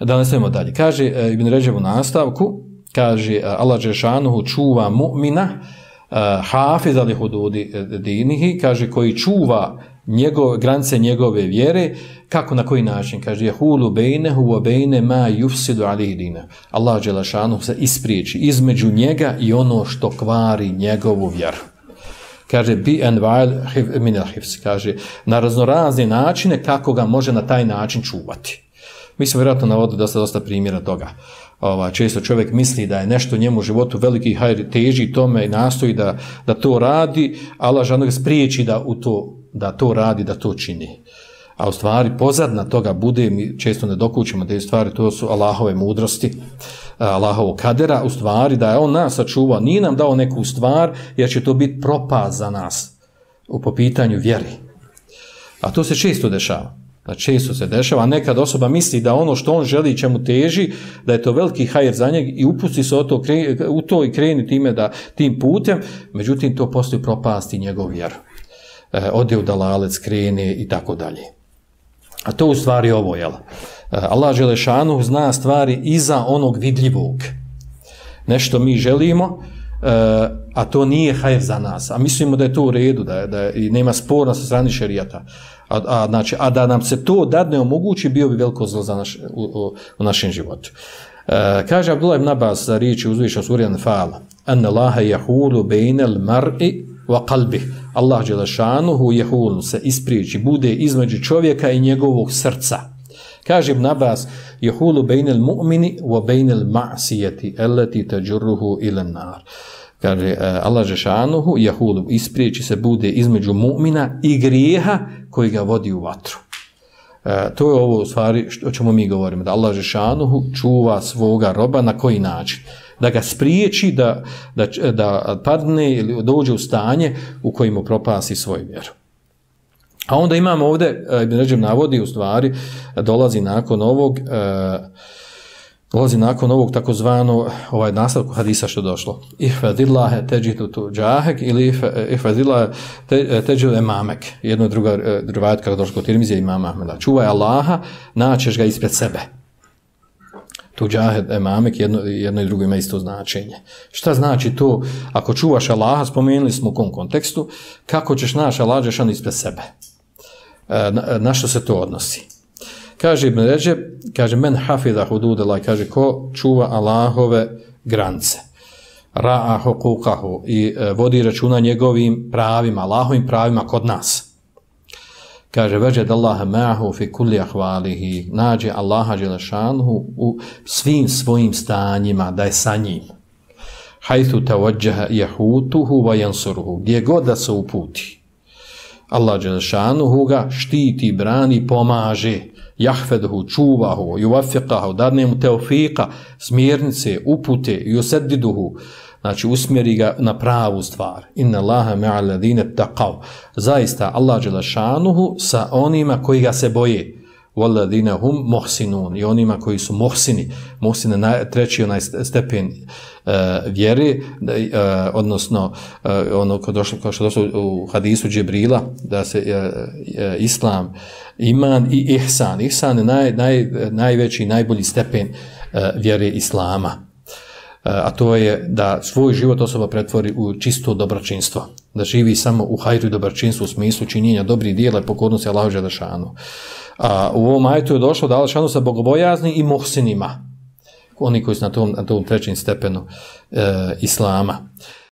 Da nastavimo dalje. Kaže uh, Ibn Ređev u nastavku, kaže e, Allah Žešanuhu čuva mu'mina, e, hafiz ali hududi dinihi, kaže koji čuva njegove, granice njegove vjere, kako, na koji način? Kaže, jehulu bejnehu wa bejne ma yufsidu alih dina. Allah Đelešanu se ispriječi između njega i ono što kvari njegovu vjeru. Kaže, bi en vajl min hifz. Kaže, na raznorazne načine kako ga može na taj način čuvati. Mi smo vjerojatno navodili dosta, dosta primjera toga. Ova, često čovjek misli da je nešto njemu u životu veliki hajr teži tome i nastoji da, da to radi, Allah žano ga spriječi da, u to, da to radi, da to čini. A u stvari pozadna toga bude, mi često ne dokućemo te stvari, to su Allahove mudrosti, Allahovo kadera, u stvari da je on nas sačuvao, nije nam dao neku stvar, jer će to biti propaz za nas u popitanju vjeri. A to se često dešava. Da često se dešava, a nekad osoba misli da ono što on želi čemu teži, da je to veliki hajer za njeg i upusti se to, u to i kreni time da tim putem, međutim to postoji propasti njegov vjeru. E, ode u dalalec, krene i tako dalje. A to u stvari ovo, jel? E, Allah Želešanu zna stvari iza onog vidljivog. Nešto mi želimo, Eh, a to nije hajr za nas. A mislimo da je to u redu, da, je, da je, i nema spora sa strani šerijata. A, a, znači, a da nam se to dadne omogući, bio bi veliko zlo za naš, u, u, u našem životu. E, kaže Abdullah ibn Abbas za riječi uzviša Surijan Fala, Anna Laha jahulu bejnel mar'i wa qalbi. Allah Đelešanuhu jehulu se ispriječi, bude između čovjeka i njegovog srca. Kaže Ibn Abbas, jehulu bejnel mu'mini wa bejnel ma'sijeti, eleti teđurruhu ilen nar. Kaže, e, Allah Žešanuhu, jehulu ispriječi se, bude između mu'mina i grijeha koji ga vodi u vatru. E, to je ovo u stvari o čemu mi govorimo, da Allah Žešanuhu čuva svoga roba na koji način? Da ga spriječi da, da, da padne ili dođe u stanje u kojim propasi svoju vjeru. A onda imamo ovdje, e, Ibn Ređeb navodi u stvari, dolazi nakon ovog, e, dolazi nakon ovog takozvano ovaj nastavku hadisa što došlo. Ihfadillahe teđitu tu džahek ili e, ihfadillahe teđitu emamek. Jedno druga e, drvajat kako došlo kod Tirmizije imama Ahmeda. Čuvaj Allaha, naćeš ga ispred sebe. Tu džahed emamek, jedno, jedno i drugo ima isto značenje. Šta znači to, ako čuvaš Allaha, spomenuli smo u kom kontekstu, kako ćeš naš Allaha, on ispred sebe? E, na, na što se to odnosi? Kaže Ibn Ređeb, kaže men hafidha hududela, kaže ko čuva Allahove grance. Ra'a hukukahu i e, vodi računa njegovim pravima, Allahovim pravima kod nas. Kaže, veđe dallaha Allah ma'hu fi kulli ahvalihi, nađe Allaha dželešanhu u svim svojim stanjima, da je sa njim. Hajthu tawajjaha jahutuhu wa yansuruhu, gdje god da se uputi. Allah Đelešanuhu ga štiti, brani, pomaže jahfedhu, čuvahu, juvafiqahu, dadne mu teofika, smjernice, upute, jusediduhu, znači usmjeri ga na pravu stvar. Inna Allaha me'a ladine taqav. Zaista, Allah šanuhu sa onima koji ga se boje. Walladine hum muhsinun. I onima koji su muhsini. Muhsine, na, treći onaj stepen e, uh, vjeri, uh, e, odnosno uh, ono ko došlo, kao što došlo u hadisu Džibrila, da se uh, uh, islam iman i ihsan. Ihsan je naj, naj, najveći, najbolji stepen uh, vjere Islama. E, a to je da svoj život osoba pretvori u čisto dobročinstvo. Da živi samo u hajru i dobročinstvu u smislu činjenja dobrih dijela i pokornosti Allahu Đelešanu. A u ovom ajtu je došlo da Alešanu sa bogobojazni i muhsinima. Oni koji su na tom, na tom trećem stepenu uh, Islama.